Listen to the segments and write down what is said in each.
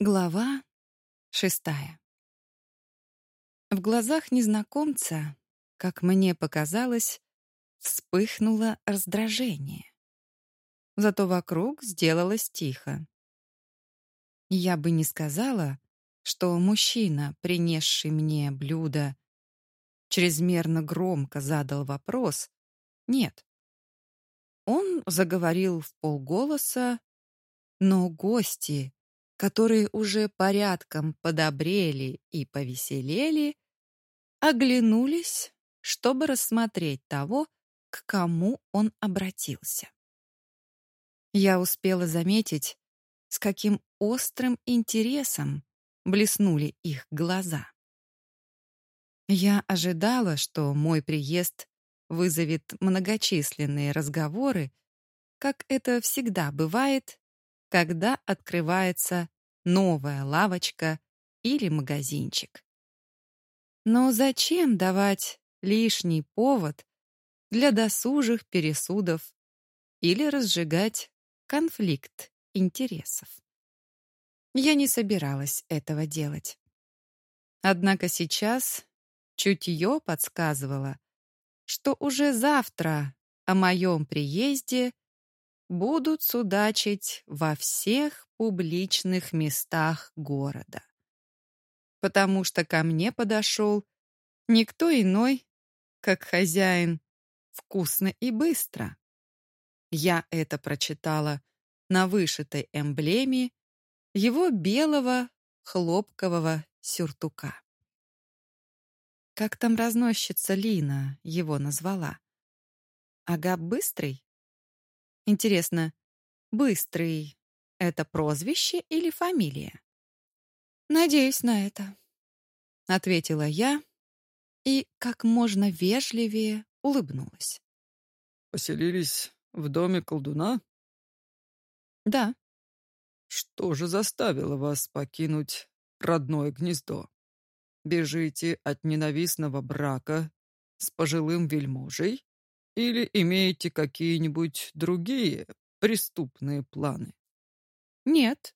Глава шестая. В глазах незнакомца, как мне показалось, вспыхнуло раздражение. Зато вокруг сделалось тихо. Я бы не сказала, что мужчина, принесший мне блюдо, чрезмерно громко задал вопрос. Нет. Он заговорил в полголоса, но гости которые уже порядком подобрели и повеселели, оглянулись, чтобы рассмотреть того, к кому он обратился. Я успела заметить, с каким острым интересом блеснули их глаза. Я ожидала, что мой приезд вызовет многочисленные разговоры, как это всегда бывает когда открывается новая лавочка или магазинчик. Но зачем давать лишний повод для досужих пересудов или разжигать конфликт интересов? Я не собиралась этого делать. Однако сейчас чутье подсказывало, что уже завтра о моем приезде будут судачить во всех публичных местах города. Потому что ко мне подошел никто иной, как хозяин «Вкусно и быстро». Я это прочитала на вышитой эмблеме его белого хлопкового сюртука. Как там разносчица Лина его назвала? Ага, быстрый? Интересно, Быстрый — это прозвище или фамилия? Надеюсь на это, — ответила я и как можно вежливее улыбнулась. Поселились в доме колдуна? Да. Что же заставило вас покинуть родное гнездо? Бежите от ненавистного брака с пожилым вельможей? Или имеете какие-нибудь другие преступные планы? Нет.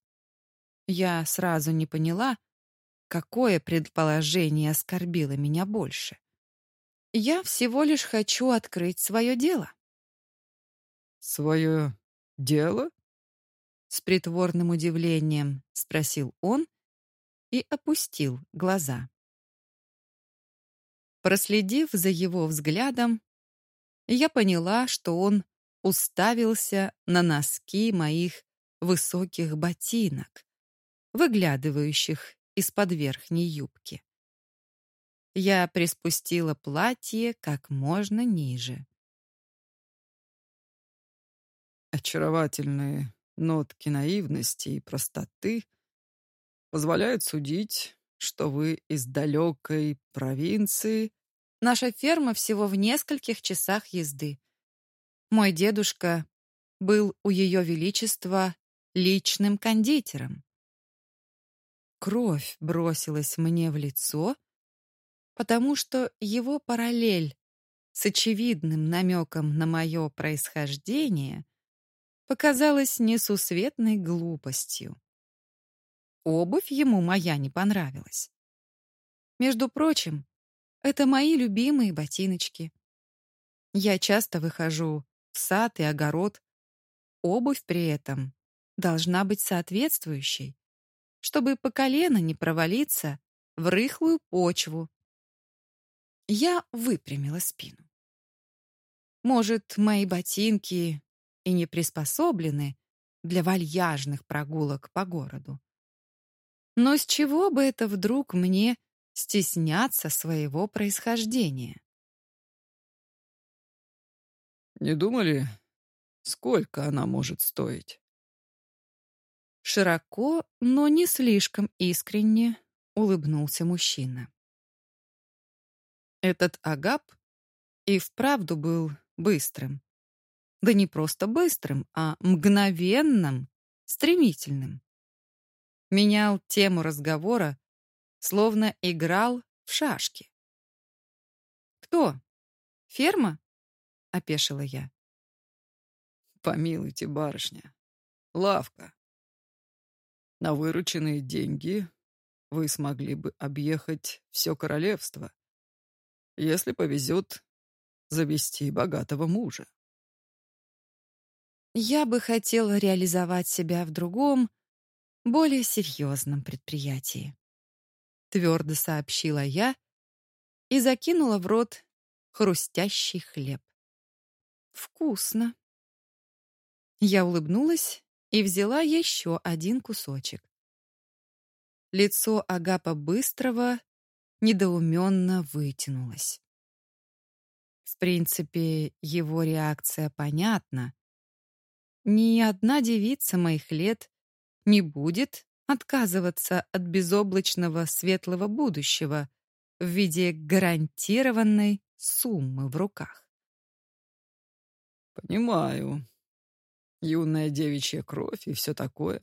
Я сразу не поняла, какое предположение оскорбило меня больше. Я всего лишь хочу открыть свое дело. Свое дело? С притворным удивлением спросил он и опустил глаза. Проследив за его взглядом, я поняла, что он уставился на носки моих высоких ботинок, выглядывающих из-под верхней юбки. Я приспустила платье как можно ниже. Очаровательные нотки наивности и простоты позволяют судить, что вы из далекой провинции Наша ферма всего в нескольких часах езды. Мой дедушка был у Ее Величества личным кондитером. Кровь бросилась мне в лицо, потому что его параллель с очевидным намеком на мое происхождение показалась несусветной глупостью. Обувь ему моя не понравилась. Между прочим, это мои любимые ботиночки. Я часто выхожу в сад и огород. Обувь при этом должна быть соответствующей, чтобы по колено не провалиться в рыхлую почву. Я выпрямила спину. Может, мои ботинки и не приспособлены для вальяжных прогулок по городу. Но с чего бы это вдруг мне стесняться своего происхождения. Не думали, сколько она может стоить? Широко, но не слишком искренне улыбнулся мужчина. Этот агап и вправду был быстрым. Да не просто быстрым, а мгновенным, стремительным. Менял тему разговора словно играл в шашки. «Кто? Ферма?» — опешила я. «Помилуйте, барышня. Лавка. На вырученные деньги вы смогли бы объехать все королевство. Если повезет, завести богатого мужа. Я бы хотела реализовать себя в другом, более серьезном предприятии. Твердо сообщила я и закинула в рот хрустящий хлеб. Вкусно. Я улыбнулась и взяла еще один кусочек. Лицо Агапа Быстрого недоуменно вытянулось. В принципе, его реакция понятна. Ни одна девица моих лет не будет отказываться от безоблачного светлого будущего в виде гарантированной суммы в руках. Понимаю. Юная девичья кровь и все такое.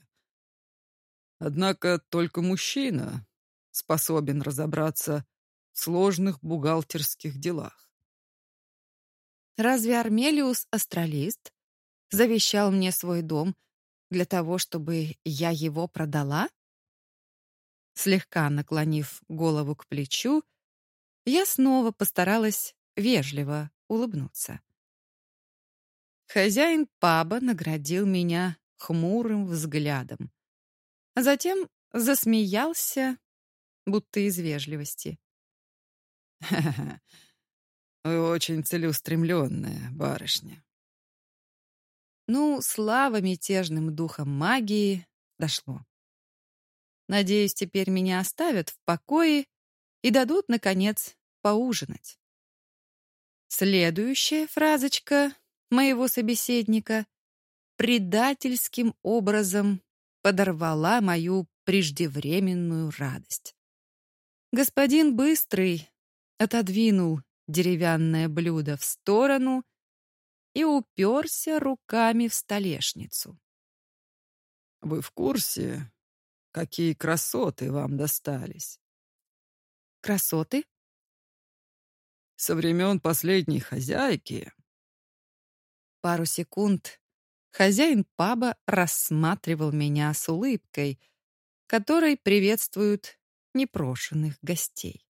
Однако только мужчина способен разобраться в сложных бухгалтерских делах. Разве Армелиус Астралист завещал мне свой дом для того, чтобы я его продала? Слегка наклонив голову к плечу, я снова постаралась вежливо улыбнуться. Хозяин паба наградил меня хмурым взглядом, а затем засмеялся, будто из вежливости. «Ха-ха, вы очень целеустремленная барышня». Ну, слава мятежным духам магии дошло. Надеюсь, теперь меня оставят в покое и дадут, наконец, поужинать. Следующая фразочка моего собеседника предательским образом подорвала мою преждевременную радость. Господин Быстрый отодвинул деревянное блюдо в сторону и уперся руками в столешницу. «Вы в курсе, какие красоты вам достались?» «Красоты?» Со времен последней хозяйки Пару секунд хозяин паба рассматривал меня с улыбкой, которой приветствуют непрошенных гостей.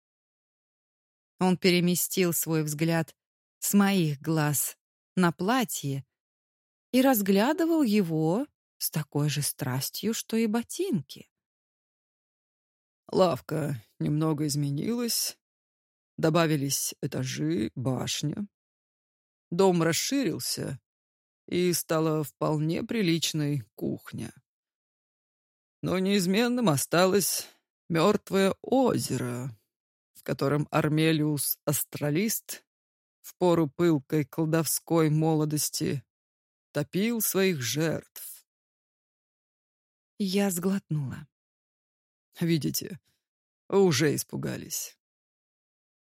Он переместил свой взгляд с моих глаз на платье и разглядывал его с такой же страстью, что и ботинки. Лавка немного изменилась, добавились этажи, башня. Дом расширился, и стала вполне приличной кухня. Но неизменным осталось мертвое озеро, в котором Армелиус Астралист в пору пылкой колдовской молодости топил своих жертв. Я сглотнула. Видите, уже испугались.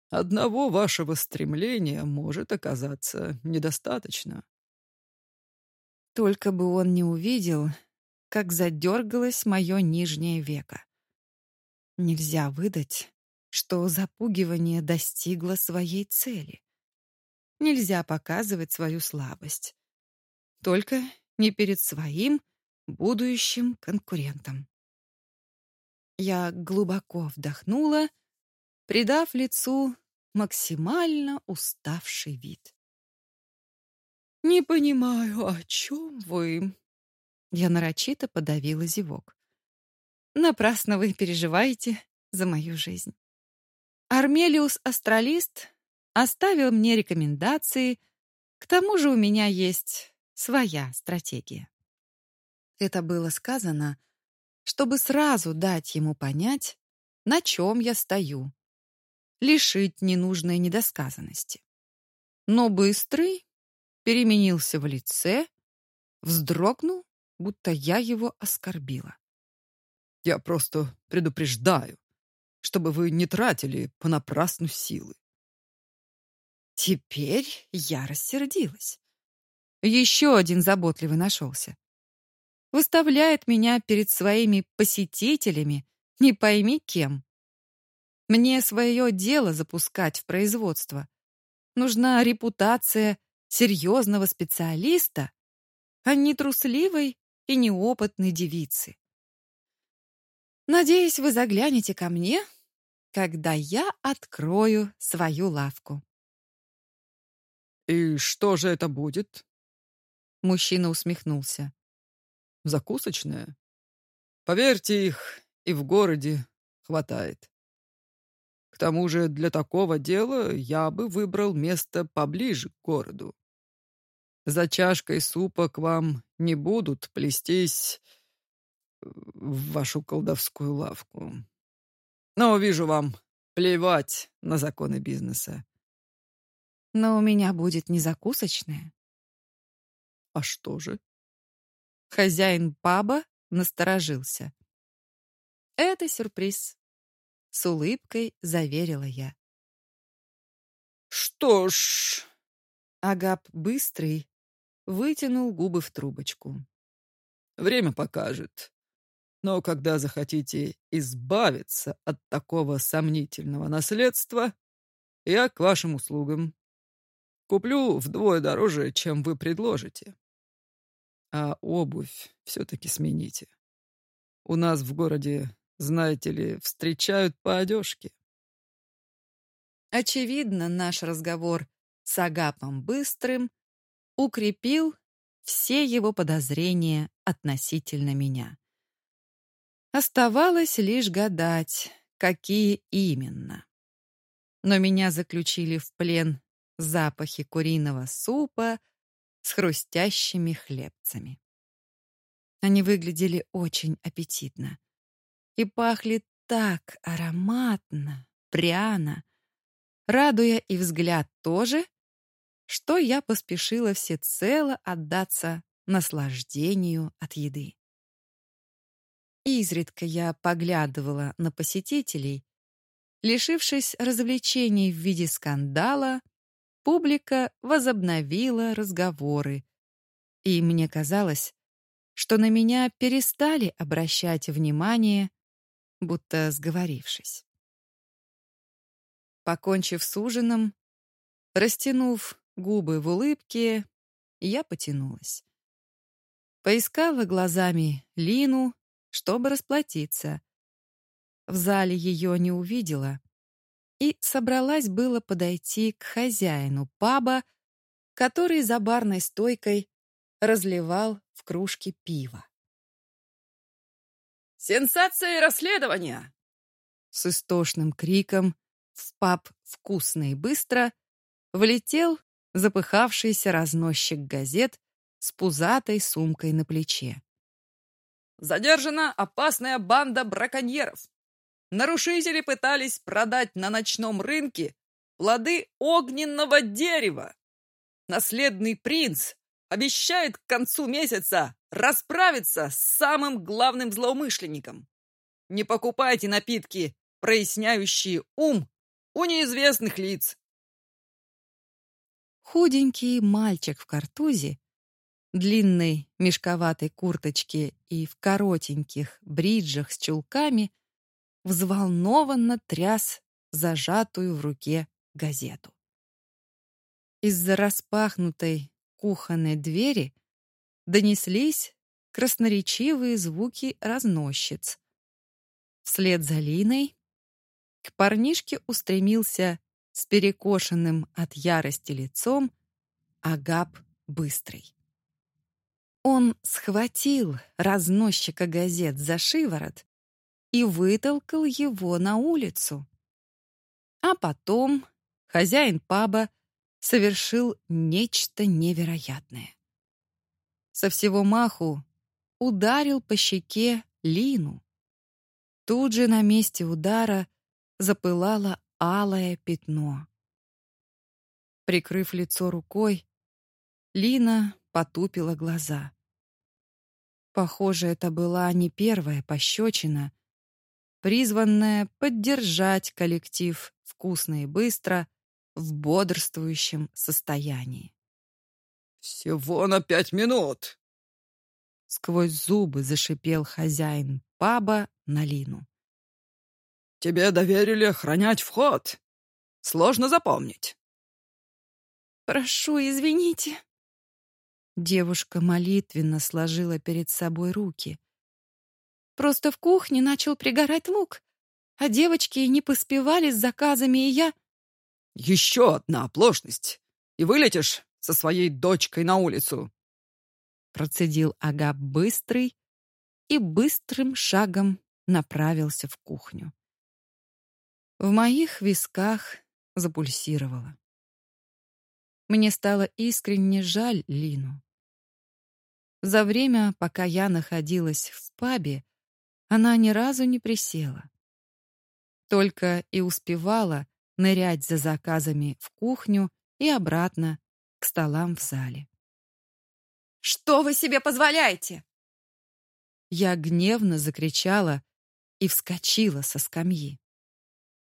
Одного вашего стремления может оказаться недостаточно. Только бы он не увидел, как задергалось мое нижнее веко. Нельзя выдать, что запугивание достигло своей цели. Нельзя показывать свою слабость. Только не перед своим будущим конкурентом. Я глубоко вдохнула, придав лицу максимально уставший вид. «Не понимаю, о чем вы?» Я нарочито подавила зевок. «Напрасно вы переживаете за мою жизнь. Армелиус Астралист оставил мне рекомендации, к тому же у меня есть своя стратегия». Это было сказано, чтобы сразу дать ему понять, на чем я стою, лишить ненужной недосказанности. Но быстрый переменился в лице, вздрогнул, будто я его оскорбила. «Я просто предупреждаю, чтобы вы не тратили понапрасну силы». Теперь я рассердилась. Еще один заботливый нашелся. Выставляет меня перед своими посетителями, не пойми кем. Мне свое дело запускать в производство. Нужна репутация серьезного специалиста, а не трусливой и неопытной девицы. Надеюсь, вы заглянете ко мне, когда я открою свою лавку. И что же это будет? Мужчина усмехнулся. Закусочная? Поверьте, их и в городе хватает. К тому же для такого дела я бы выбрал место поближе к городу. За чашкой супа к вам не будут плестись в вашу колдовскую лавку. Но, вижу, вам плевать на законы бизнеса. Но у меня будет не закусочная. А что же? Хозяин паба насторожился. Это сюрприз. С улыбкой заверила я. Что ж... Агап быстрый вытянул губы в трубочку. Время покажет. Но когда захотите избавиться от такого сомнительного наследства, я к вашим услугам. Куплю вдвое дороже, чем вы предложите. А обувь все-таки смените. У нас в городе, знаете ли, встречают по одежке. Очевидно, наш разговор с Агапом Быстрым укрепил все его подозрения относительно меня. Оставалось лишь гадать, какие именно. Но меня заключили в плен запахи куриного супа с хрустящими хлебцами. Они выглядели очень аппетитно и пахли так ароматно, пряно, радуя и взгляд тоже, что я поспешила всецело отдаться наслаждению от еды. Изредка я поглядывала на посетителей. Лишившись развлечений в виде скандала, публика возобновила разговоры, и мне казалось, что на меня перестали обращать внимание, будто сговорившись. Покончив с ужином, растянув губы в улыбке, я потянулась. Поискала глазами Лину, чтобы расплатиться. В зале ее не увидела и собралась было подойти к хозяину паба, который за барной стойкой разливал в кружке пиво. «Сенсация расследования!» С истошным криком в паб «Вкусно и быстро» влетел запыхавшийся разносчик газет с пузатой сумкой на плече. Задержана опасная банда браконьеров. Нарушители пытались продать на ночном рынке плоды огненного дерева. Наследный принц обещает к концу месяца расправиться с самым главным злоумышленником. Не покупайте напитки, проясняющие ум у неизвестных лиц. Худенький мальчик в картузе длинной мешковатой курточке и в коротеньких бриджах с чулками взволнованно тряс зажатую в руке газету. Из-за распахнутой кухонной двери донеслись красноречивые звуки разносчиц. Вслед за Линой к парнишке устремился с перекошенным от ярости лицом Агап Быстрый. Он схватил разносчика газет за шиворот и вытолкал его на улицу. А потом хозяин паба совершил нечто невероятное. Со всего маху ударил по щеке Лину. Тут же на месте удара запылало алое пятно. Прикрыв лицо рукой, Лина потупила глаза. Похоже, это была не первая пощечина, призванная поддержать коллектив вкусно и быстро в бодрствующем состоянии. «Всего на пять минут!» Сквозь зубы зашипел хозяин паба на Лину. «Тебе доверили охранять вход. Сложно запомнить». «Прошу, извините», Девушка молитвенно сложила перед собой руки. Просто в кухне начал пригорать лук, а девочки не поспевали с заказами, и я... Еще одна оплошность, и вылетишь со своей дочкой на улицу. Процедил Агап быстрый и быстрым шагом направился в кухню. В моих висках запульсировало. Мне стало искренне жаль Лину. За время, пока я находилась в пабе, она ни разу не присела. Только и успевала нырять за заказами в кухню и обратно к столам в зале. «Что вы себе позволяете?» Я гневно закричала и вскочила со скамьи.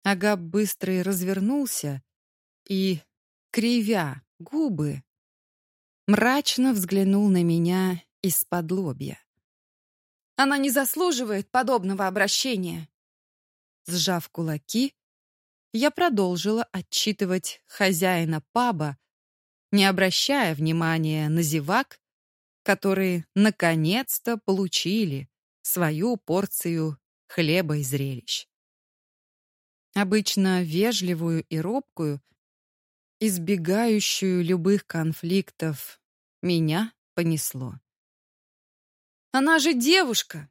Агап быстро развернулся и, кривя губы, мрачно взглянул на меня из-под лобья. Она не заслуживает подобного обращения. Сжав кулаки, я продолжила отчитывать хозяина паба, не обращая внимания на зевак, которые наконец-то получили свою порцию хлеба и зрелищ. Обычно вежливую и робкую, избегающую любых конфликтов, меня понесло. Она же девушка.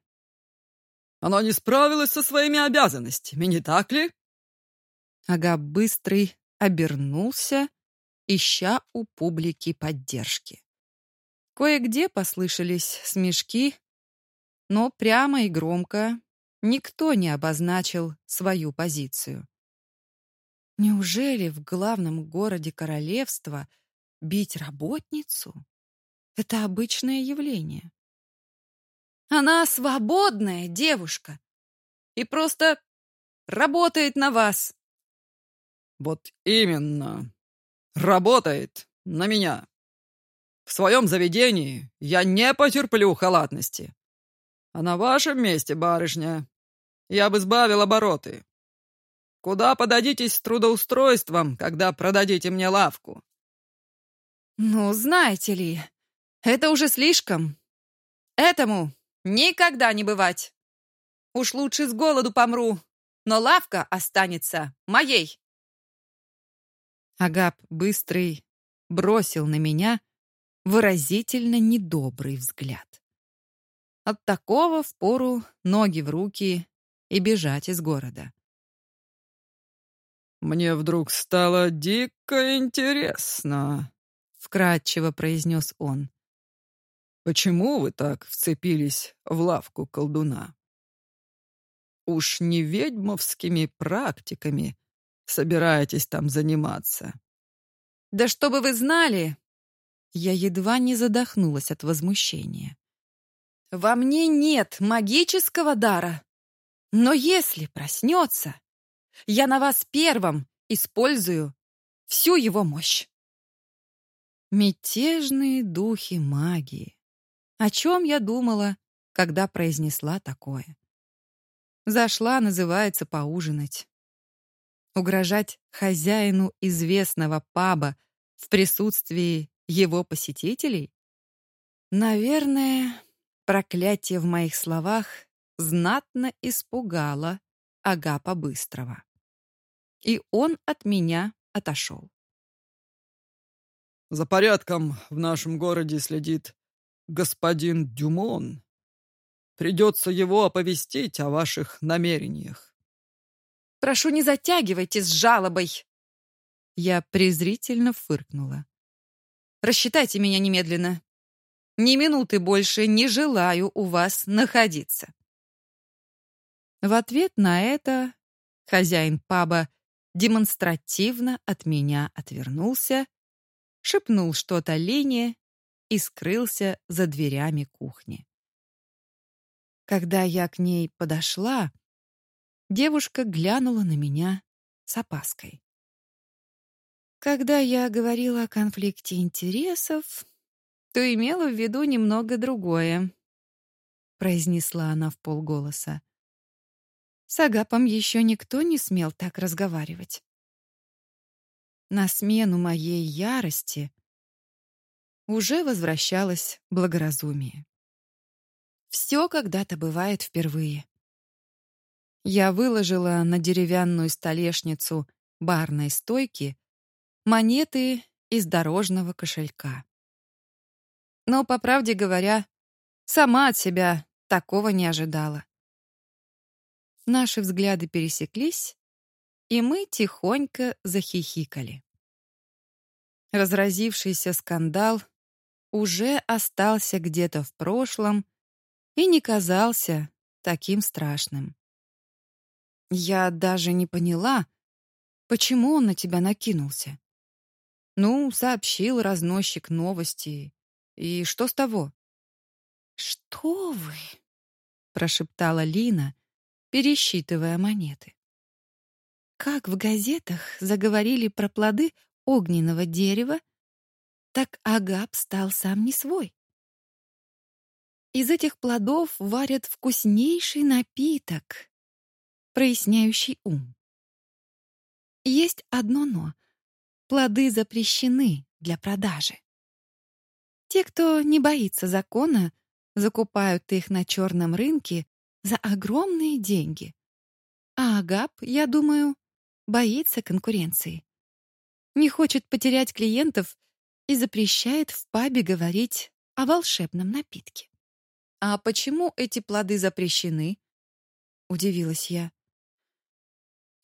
Она не справилась со своими обязанностями, не так ли? Ага быстрый обернулся, ища у публики поддержки. Кое-где послышались смешки, но прямо и громко никто не обозначил свою позицию. Неужели в главном городе королевства бить работницу — это обычное явление? Она свободная девушка и просто работает на вас. Вот именно. Работает на меня. В своем заведении я не потерплю халатности. А на вашем месте, барышня, я бы сбавил обороты. Куда подадитесь с трудоустройством, когда продадите мне лавку? Ну, знаете ли, это уже слишком. Этому никогда не бывать. Уж лучше с голоду помру, но лавка останется моей. Агап быстрый бросил на меня выразительно недобрый взгляд. От такого впору ноги в руки и бежать из города. «Мне вдруг стало дико интересно», — вкратчиво произнес он. «Почему вы так вцепились в лавку колдуна? Уж не ведьмовскими практиками собираетесь там заниматься?» «Да чтобы вы знали!» Я едва не задохнулась от возмущения. «Во мне нет магического дара!» Но если проснется, я на вас первым использую всю его мощь. Мятежные духи магии. О чем я думала, когда произнесла такое? Зашла, называется, поужинать. Угрожать хозяину известного паба в присутствии его посетителей? Наверное, проклятие в моих словах знатно испугала Агапа Быстрого. И он от меня отошел. «За порядком в нашем городе следит господин Дюмон. Придется его оповестить о ваших намерениях». «Прошу, не затягивайте с жалобой!» Я презрительно фыркнула. «Рассчитайте меня немедленно. Ни минуты больше не желаю у вас находиться». В ответ на это хозяин паба демонстративно от меня отвернулся, шепнул что-то Лене и скрылся за дверями кухни. Когда я к ней подошла, девушка глянула на меня с опаской. Когда я говорила о конфликте интересов, то имела в виду немного другое, произнесла она в полголоса. С Агапом еще никто не смел так разговаривать. На смену моей ярости уже возвращалось благоразумие. Все когда-то бывает впервые. Я выложила на деревянную столешницу барной стойки монеты из дорожного кошелька. Но, по правде говоря, сама от себя такого не ожидала. Наши взгляды пересеклись, и мы тихонько захихикали. Разразившийся скандал уже остался где-то в прошлом и не казался таким страшным. Я даже не поняла, почему он на тебя накинулся. Ну, сообщил разносчик новости. И что с того? «Что вы?» — прошептала Лина, пересчитывая монеты. Как в газетах заговорили про плоды огненного дерева, так Агап стал сам не свой. Из этих плодов варят вкуснейший напиток, проясняющий ум. Есть одно «но». Плоды запрещены для продажи. Те, кто не боится закона, закупают их на черном рынке за огромные деньги. А Агап, я думаю, боится конкуренции. Не хочет потерять клиентов и запрещает в пабе говорить о волшебном напитке. А почему эти плоды запрещены? удивилась я.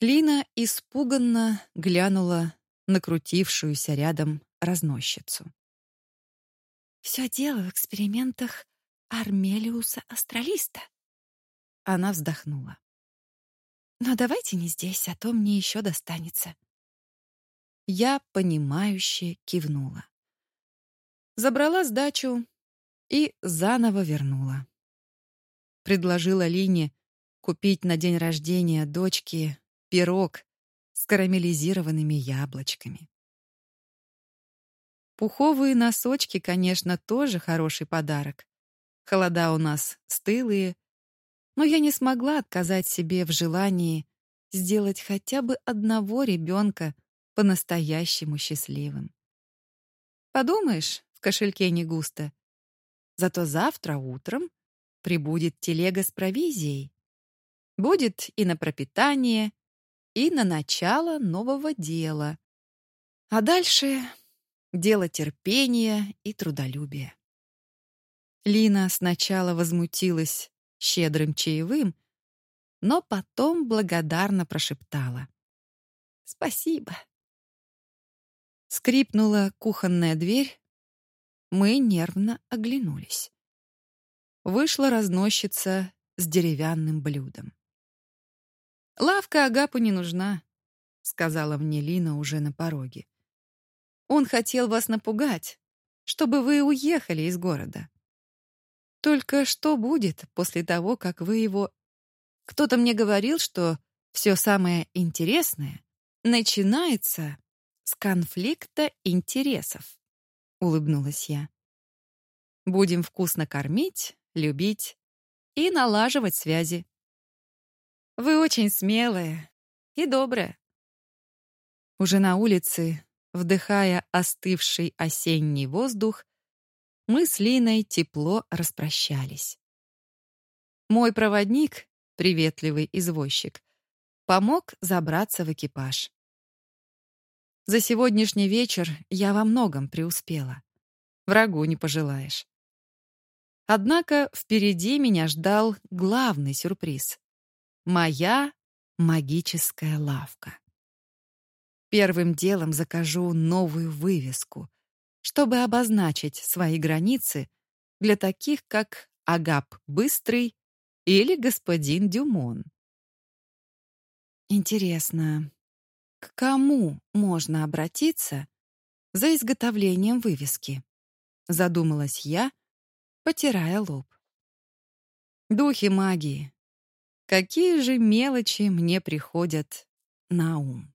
Лина испуганно глянула на крутившуюся рядом разносчицу. Все дело в экспериментах Армелиуса Астралиста. Она вздохнула. Но давайте не здесь, а то мне еще достанется. Я понимающе кивнула. Забрала сдачу и заново вернула. Предложила Лине купить на день рождения дочки пирог с карамелизированными яблочками. Пуховые носочки, конечно, тоже хороший подарок. Холода у нас стылые, но я не смогла отказать себе в желании сделать хотя бы одного ребенка по-настоящему счастливым. Подумаешь, в кошельке не густо. Зато завтра утром прибудет телега с провизией. Будет и на пропитание, и на начало нового дела. А дальше дело терпения и трудолюбия. Лина сначала возмутилась щедрым чаевым, но потом благодарно прошептала: "Спасибо". Скрипнула кухонная дверь. Мы нервно оглянулись. Вышла разносчица с деревянным блюдом. Лавка Агапу не нужна, сказала мне Лина уже на пороге. Он хотел вас напугать, чтобы вы уехали из города. Только что будет после того, как вы его Кто-то мне говорил, что все самое интересное начинается с конфликта интересов, улыбнулась я. Будем вкусно кормить, любить и налаживать связи. Вы очень смелая и добрая. Уже на улице, вдыхая остывший осенний воздух, мы с Линой тепло распрощались. Мой проводник, приветливый извозчик, помог забраться в экипаж. За сегодняшний вечер я во многом преуспела. Врагу не пожелаешь. Однако впереди меня ждал главный сюрприз. Моя магическая лавка. Первым делом закажу новую вывеску, чтобы обозначить свои границы для таких, как Агап Быстрый или господин Дюмон. Интересно, к кому можно обратиться за изготовлением вывески? Задумалась я, потирая лоб. Духи магии, Какие же мелочи мне приходят на ум?